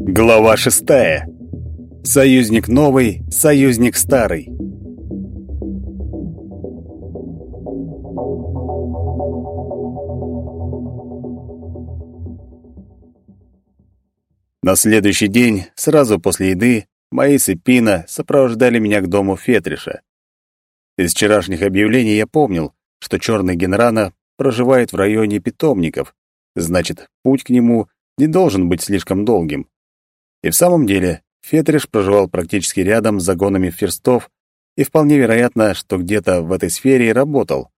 Глава шестая. Союзник новый, союзник старый. На следующий день, сразу после еды, Маис и Пина сопровождали меня к дому Фетриша. Из вчерашних объявлений я помнил, что черный Генрана проживает в районе питомников, значит, путь к нему не должен быть слишком долгим. И в самом деле, Фетриш проживал практически рядом с загонами ферстов, и вполне вероятно, что где-то в этой сфере и работал,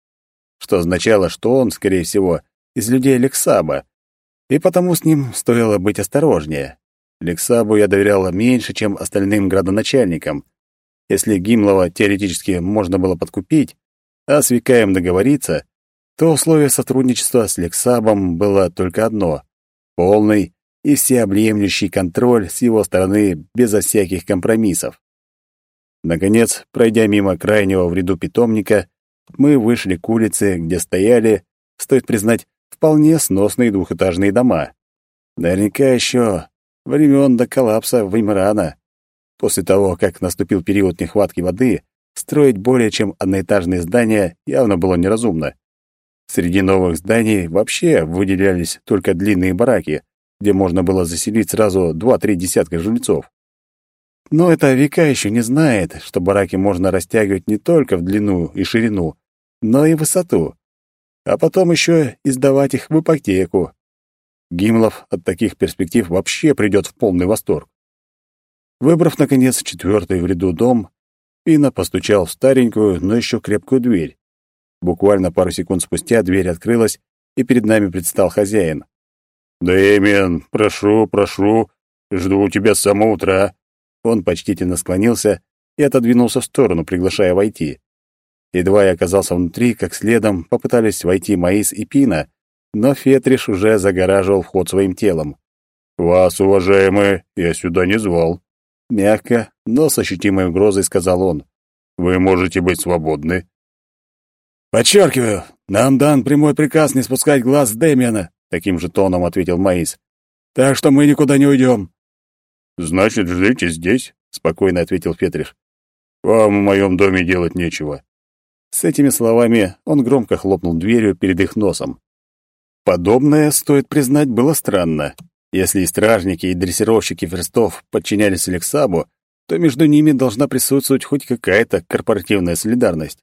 что означало, что он, скорее всего, из людей Лексаба, и потому с ним стоило быть осторожнее. Лексабу я доверяла меньше, чем остальным градоначальникам. Если Гимлова теоретически можно было подкупить, а с Викаем договориться, то условие сотрудничества с Лексабом было только одно — полный и всеобъемлющий контроль с его стороны безо всяких компромиссов. Наконец, пройдя мимо крайнего в ряду питомника, мы вышли к улице, где стояли, стоит признать, вполне сносные двухэтажные дома. Наверняка еще времен до коллапса Веймрана. После того, как наступил период нехватки воды, строить более чем одноэтажные здания явно было неразумно. Среди новых зданий вообще выделялись только длинные бараки, где можно было заселить сразу два-три десятка жильцов. Но это века еще не знает, что бараки можно растягивать не только в длину и ширину, но и высоту а потом еще и сдавать их в ипотеку. Гимлов от таких перспектив вообще придет в полный восторг. Выбрав, наконец, четвертый в ряду дом, Пина постучал в старенькую, но еще крепкую дверь. Буквально пару секунд спустя дверь открылась, и перед нами предстал хозяин. «Дэмиан, прошу, прошу, жду тебя с самого утра». Он почтительно склонился и отодвинулся в сторону, приглашая войти. Едва я оказался внутри, как следом попытались войти Маис и Пина, но Фетриш уже загораживал вход своим телом. «Вас, уважаемые, я сюда не звал», — мягко, но с ощутимой угрозой сказал он. «Вы можете быть свободны». «Подчеркиваю, нам дан прямой приказ не спускать глаз с Дэмиана», — таким же тоном ответил Маис. «Так что мы никуда не уйдем». «Значит, ждите здесь», — спокойно ответил Фетриш. «Вам в моем доме делать нечего. С этими словами он громко хлопнул дверью перед их носом. Подобное, стоит признать, было странно. Если и стражники, и дрессировщики ферстов подчинялись Лексабу, то между ними должна присутствовать хоть какая-то корпоративная солидарность.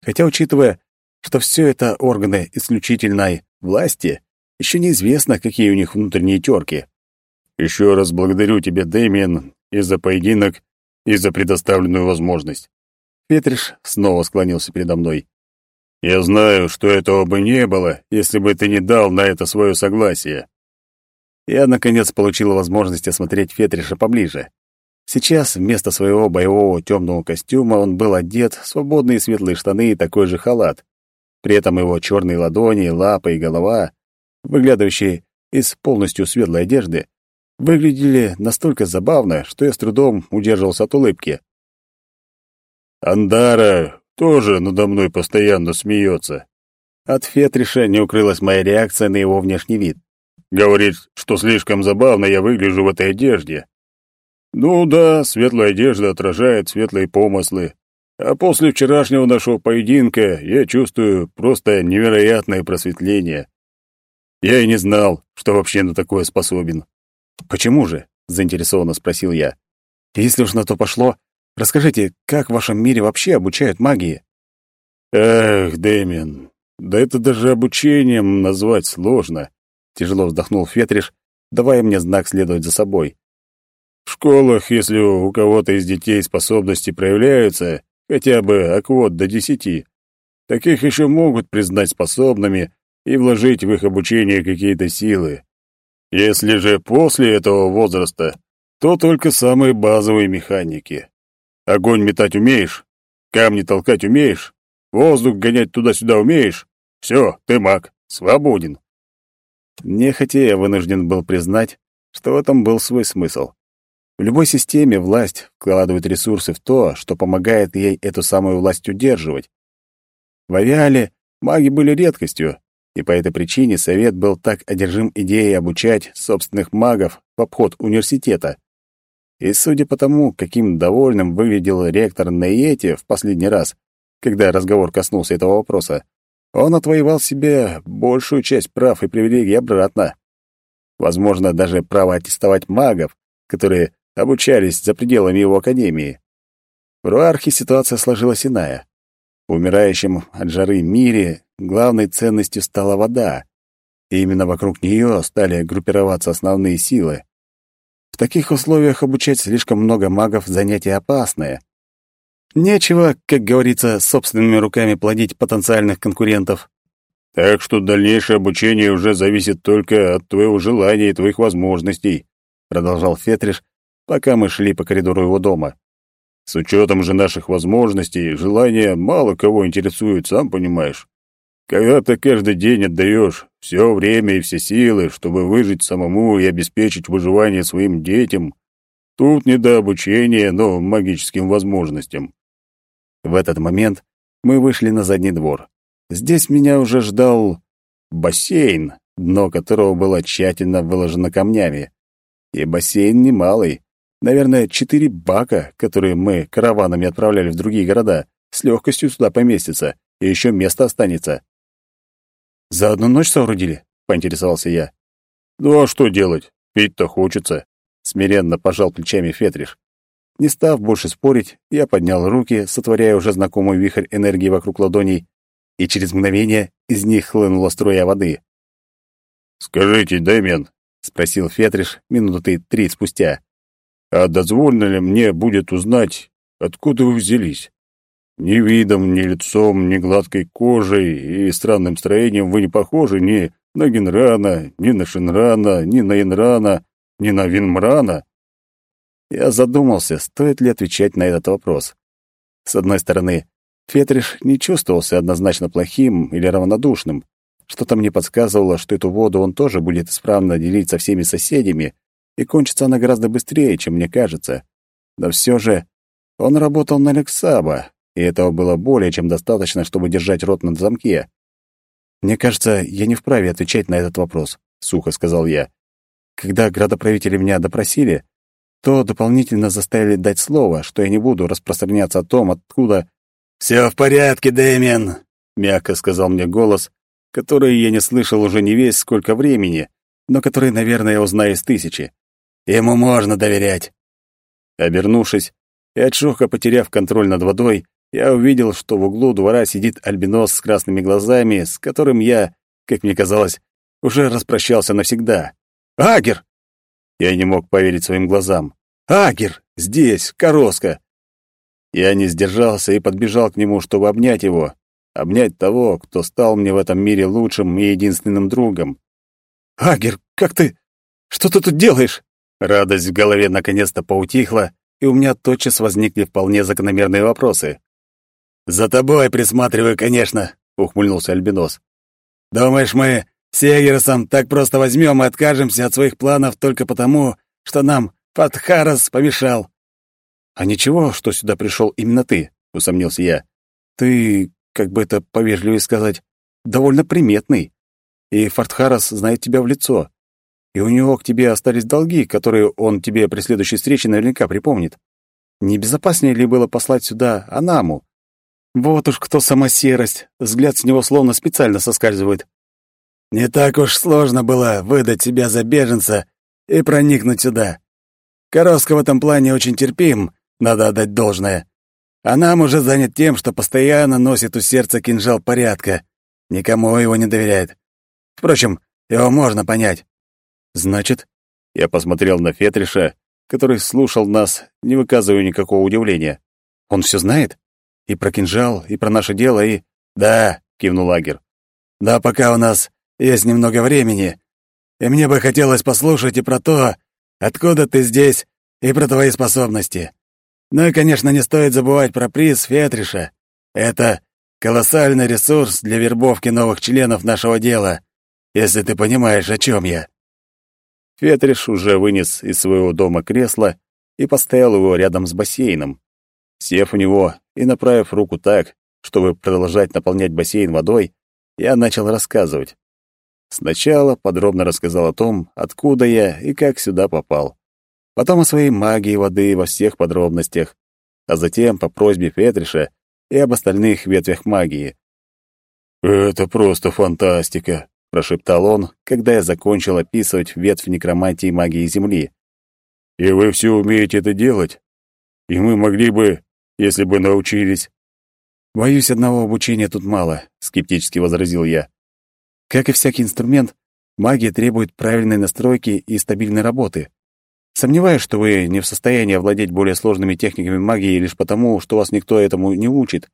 Хотя, учитывая, что все это органы исключительной власти, еще неизвестно, какие у них внутренние терки. Еще раз благодарю тебя, Дэмиен, и за поединок, и за предоставленную возможность. Петриш снова склонился передо мной. «Я знаю, что этого бы не было, если бы ты не дал на это свое согласие». Я, наконец, получил возможность осмотреть Фетриша поближе. Сейчас вместо своего боевого темного костюма он был одет в свободные светлые штаны и такой же халат. При этом его черные ладони, лапы и голова, выглядывающие из полностью светлой одежды, выглядели настолько забавно, что я с трудом удерживался от улыбки. Андара тоже надо мной постоянно смеется. От Фетриша не укрылась моя реакция на его внешний вид. Говорит, что слишком забавно я выгляжу в этой одежде. Ну да, светлая одежда отражает светлые помыслы. А после вчерашнего нашего поединка я чувствую просто невероятное просветление. Я и не знал, что вообще на такое способен. Почему же? заинтересованно спросил я. Если уж на то пошло, Расскажите, как в вашем мире вообще обучают магии?» «Эх, Дэмин, да это даже обучением назвать сложно», — тяжело вздохнул Фетриш, давая мне знак следовать за собой. «В школах, если у кого-то из детей способности проявляются, хотя бы аквот до десяти, таких еще могут признать способными и вложить в их обучение какие-то силы. Если же после этого возраста, то только самые базовые механики. Огонь метать умеешь? Камни толкать умеешь? Воздух гонять туда-сюда умеешь? Все, ты маг, свободен. Нехотя я вынужден был признать, что в этом был свой смысл. В любой системе власть вкладывает ресурсы в то, что помогает ей эту самую власть удерживать. В Авиале маги были редкостью, и по этой причине совет был так одержим идеей обучать собственных магов в обход университета. И судя по тому, каким довольным выглядел ректор Нейети в последний раз, когда разговор коснулся этого вопроса, он отвоевал себе большую часть прав и привилегий обратно. Возможно, даже право аттестовать магов, которые обучались за пределами его академии. В Руархе ситуация сложилась иная. В умирающем от жары мире главной ценностью стала вода, и именно вокруг нее стали группироваться основные силы. В таких условиях обучать слишком много магов — занятие опасное. Нечего, как говорится, собственными руками плодить потенциальных конкурентов. Так что дальнейшее обучение уже зависит только от твоего желания и твоих возможностей, продолжал Фетриш, пока мы шли по коридору его дома. С учетом же наших возможностей, желания мало кого интересует, сам понимаешь. Когда ты каждый день отдаешь все время и все силы, чтобы выжить самому и обеспечить выживание своим детям, тут не до обучения новым магическим возможностям. В этот момент мы вышли на задний двор. Здесь меня уже ждал бассейн, дно которого было тщательно выложено камнями. И бассейн немалый. Наверное, четыре бака, которые мы караванами отправляли в другие города, с легкостью сюда поместятся, и еще место останется. «За одну ночь соорудили?» — поинтересовался я. «Ну а что делать? Пить-то хочется», — смиренно пожал плечами Фетриш. Не став больше спорить, я поднял руки, сотворяя уже знакомый вихрь энергии вокруг ладоней, и через мгновение из них хлынула струя воды. «Скажите, Дэмиан», — спросил Фетриш минуты три спустя, «а дозволено ли мне будет узнать, откуда вы взялись? Ни видом, ни лицом, ни гладкой кожей и странным строением вы не похожи ни на Генрана, ни на Шинрана, ни на Инрана, ни на Винмрана». Я задумался, стоит ли отвечать на этот вопрос. С одной стороны, Фетриш не чувствовался однозначно плохим или равнодушным. Что-то мне подсказывало, что эту воду он тоже будет исправно делить со всеми соседями, и кончится она гораздо быстрее, чем мне кажется. Но все же он работал на Лексаба, и этого было более чем достаточно, чтобы держать рот на замке. «Мне кажется, я не вправе отвечать на этот вопрос», — сухо сказал я. «Когда градоправители меня допросили, то дополнительно заставили дать слово, что я не буду распространяться о том, откуда... «Все в порядке, Дэмиан», — мягко сказал мне голос, который я не слышал уже не весь сколько времени, но который, наверное, я узнаю из тысячи. Ему можно доверять. Обернувшись и от потеряв контроль над водой, я увидел, что в углу двора сидит альбинос с красными глазами, с которым я, как мне казалось, уже распрощался навсегда. «Агер!» Я не мог поверить своим глазам. «Агер! Здесь, Короска!» Я не сдержался и подбежал к нему, чтобы обнять его. Обнять того, кто стал мне в этом мире лучшим и единственным другом. «Агер, как ты? Что ты тут делаешь?» Радость в голове наконец-то поутихла, и у меня тотчас возникли вполне закономерные вопросы. «За тобой присматриваю, конечно», — ухмыльнулся Альбинос. «Думаешь, мы с Егерсом так просто возьмем и откажемся от своих планов только потому, что нам Фатхарас помешал?» «А ничего, что сюда пришел именно ты», — усомнился я. «Ты, как бы это повежливее сказать, довольно приметный, и Фатхарас знает тебя в лицо, и у него к тебе остались долги, которые он тебе при следующей встрече наверняка припомнит. Не безопаснее ли было послать сюда Анаму, вот уж кто сама серость, взгляд с него словно специально соскальзывает. Не так уж сложно было выдать себя за беженца и проникнуть сюда. Коровска в этом плане очень терпим, надо отдать должное. А нам уже занят тем, что постоянно носит у сердца кинжал порядка. Никому его не доверяет. Впрочем, его можно понять. Значит, я посмотрел на Фетриша, который слушал нас, не выказывая никакого удивления. Он все знает? И про кинжал, и про наше дело, и... Да, кивнул Лагер. Да, пока у нас есть немного времени. И мне бы хотелось послушать и про то, откуда ты здесь, и про твои способности. Ну и, конечно, не стоит забывать про приз Фетриша. Это колоссальный ресурс для вербовки новых членов нашего дела, если ты понимаешь, о чем я. Фетриш уже вынес из своего дома кресло и поставил его рядом с бассейном. Сев у него и направив руку так, чтобы продолжать наполнять бассейн водой, я начал рассказывать. Сначала подробно рассказал о том, откуда я и как сюда попал. Потом о своей магии воды во всех подробностях, а затем по просьбе Фетриша и об остальных ветвях магии. «Это просто фантастика», — прошептал он, когда я закончил описывать ветвь некромантии магии Земли. «И вы все умеете это делать? И мы могли бы, если бы научились...» «Боюсь, одного обучения тут мало», — скептически возразил я. «Как и всякий инструмент, магия требует правильной настройки и стабильной работы. Сомневаюсь, что вы не в состоянии овладеть более сложными техниками магии лишь потому, что вас никто этому не учит.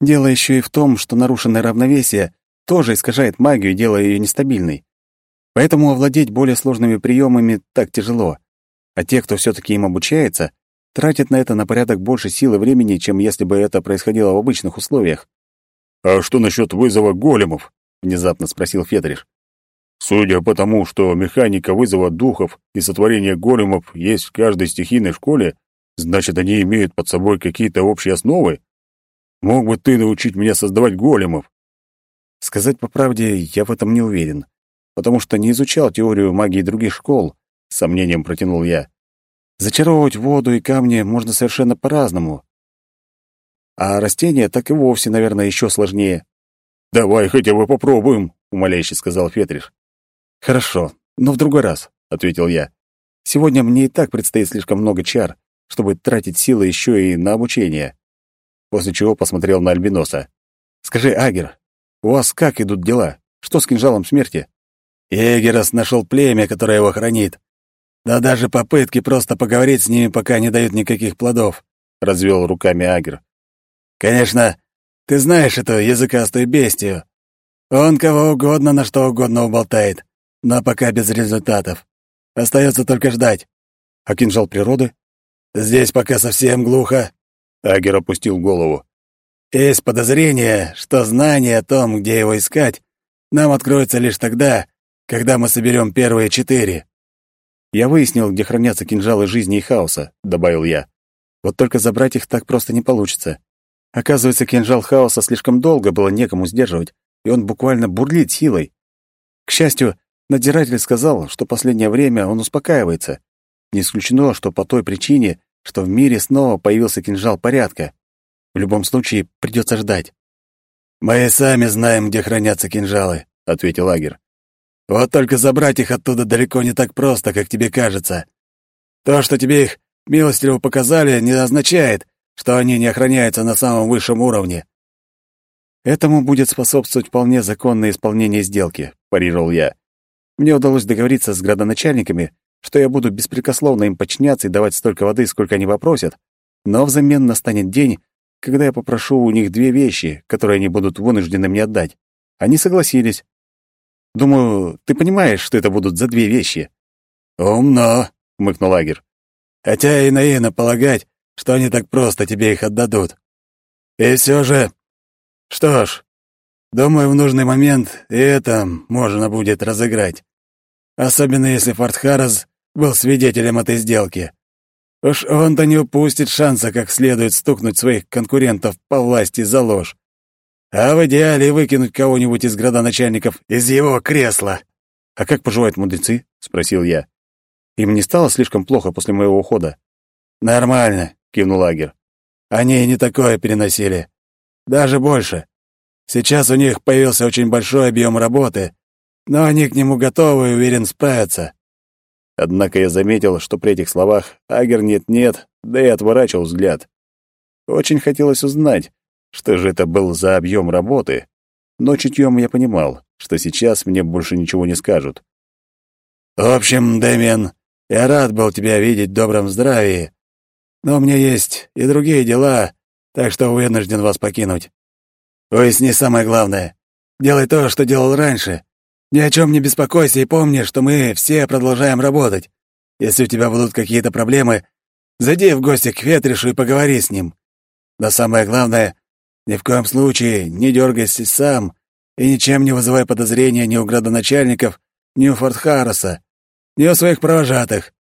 Дело еще и в том, что нарушенное равновесие тоже искажает магию, делая ее нестабильной. Поэтому овладеть более сложными приемами так тяжело. А те, кто все таки им обучается, тратят на это на порядок больше сил и времени, чем если бы это происходило в обычных условиях. «А что насчет вызова големов?» — внезапно спросил Федриш. «Судя по тому, что механика вызова духов и сотворения големов есть в каждой стихийной школе, значит, они имеют под собой какие-то общие основы? Мог бы ты научить меня создавать големов?» Сказать по правде, я в этом не уверен, потому что не изучал теорию магии других школ, — сомнением протянул я. Зачаровывать воду и камни можно совершенно по-разному. А растения так и вовсе, наверное, еще сложнее. «Давай хотя бы попробуем», — умоляюще сказал Фетриш. «Хорошо, но в другой раз», — ответил я. «Сегодня мне и так предстоит слишком много чар, чтобы тратить силы еще и на обучение». После чего посмотрел на Альбиноса. «Скажи, Агер, у вас как идут дела? Что с кинжалом смерти?» «Егерос нашел племя, которое его хранит. Да даже попытки просто поговорить с ними пока не дают никаких плодов, развел руками Агер. Конечно, ты знаешь эту языкастую бестию. Он кого угодно на что угодно уболтает, но пока без результатов. Остается только ждать. А кинжал природы? Здесь пока совсем глухо. Агер опустил голову. Есть подозрение, что знание о том, где его искать, нам откроется лишь тогда, когда мы соберем первые четыре. «Я выяснил, где хранятся кинжалы жизни и хаоса», — добавил я. «Вот только забрать их так просто не получится. Оказывается, кинжал хаоса слишком долго было некому сдерживать, и он буквально бурлит силой. К счастью, надзиратель сказал, что последнее время он успокаивается. Не исключено, что по той причине, что в мире снова появился кинжал порядка. В любом случае, придется ждать». «Мы сами знаем, где хранятся кинжалы», — ответил Агер. Вот только забрать их оттуда далеко не так просто, как тебе кажется. То, что тебе их милостиво показали, не означает, что они не охраняются на самом высшем уровне. Этому будет способствовать вполне законное исполнение сделки, парировал я. Мне удалось договориться с градоначальниками, что я буду беспрекословно им подчиняться и давать столько воды, сколько они попросят, но взамен настанет день, когда я попрошу у них две вещи, которые они будут вынуждены мне отдать. Они согласились, Думаю, ты понимаешь, что это будут за две вещи». «Умно», — хмыкнул Агер. «Хотя и наивно полагать, что они так просто тебе их отдадут. И все же... Что ж, думаю, в нужный момент и это можно будет разыграть. Особенно если Фортхарас был свидетелем этой сделки. Уж он-то не упустит шанса как следует стукнуть своих конкурентов по власти за ложь а в идеале выкинуть кого-нибудь из градоначальников из его кресла. «А как поживают мудрецы?» — спросил я. «Им не стало слишком плохо после моего ухода?» «Нормально», — кивнул Агер. «Они не такое переносили. Даже больше. Сейчас у них появился очень большой объем работы, но они к нему готовы и уверен справятся». Однако я заметил, что при этих словах Агер нет-нет, да и отворачивал взгляд. Очень хотелось узнать, что же это был за объем работы? Но чутьем я понимал, что сейчас мне больше ничего не скажут. «В общем, Дэмиан, я рад был тебя видеть в добром здравии, но у меня есть и другие дела, так что вынужден вас покинуть. Уясни самое главное. Делай то, что делал раньше. Ни о чем не беспокойся и помни, что мы все продолжаем работать. Если у тебя будут какие-то проблемы, зайди в гости к Ветришу и поговори с ним. Но самое главное, ни в коем случае не дергайся сам и ничем не вызывай подозрения ни у градоначальников, ни у Фортхарреса, ни у своих провожатых,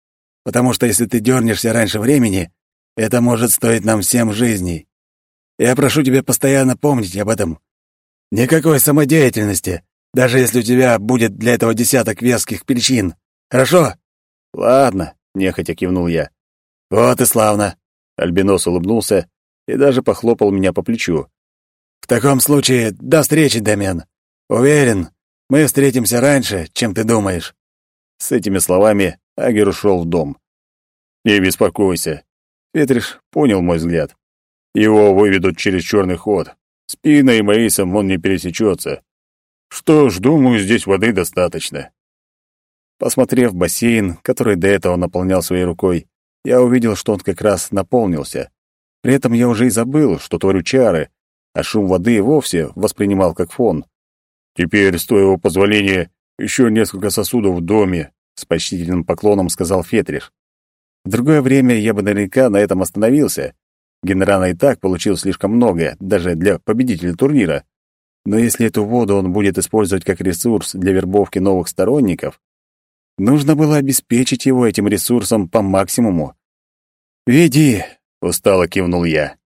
потому что если ты дернешься раньше времени, это может стоить нам всем жизней. Я прошу тебя постоянно помнить об этом. Никакой самодеятельности, даже если у тебя будет для этого десяток веских причин. Хорошо? Ладно, нехотя кивнул я. Вот и славно. Альбинос улыбнулся и даже похлопал меня по плечу. В таком случае, до встречи, Дамиан. Уверен, мы встретимся раньше, чем ты думаешь. С этими словами Агер ушел в дом. Не беспокойся. Петриш понял мой взгляд. Его выведут через черный ход. С Пиной и Маисом он не пересечется. Что ж, думаю, здесь воды достаточно. Посмотрев бассейн, который до этого наполнял своей рукой, я увидел, что он как раз наполнился. При этом я уже и забыл, что творю чары, а шум воды вовсе воспринимал как фон. «Теперь, с твоего позволения, еще несколько сосудов в доме», — с почтительным поклоном сказал Фетриш. В другое время я бы наверняка на этом остановился. Генерана и так получил слишком много, даже для победителя турнира. Но если эту воду он будет использовать как ресурс для вербовки новых сторонников, нужно было обеспечить его этим ресурсом по максимуму. «Веди», — устало кивнул я.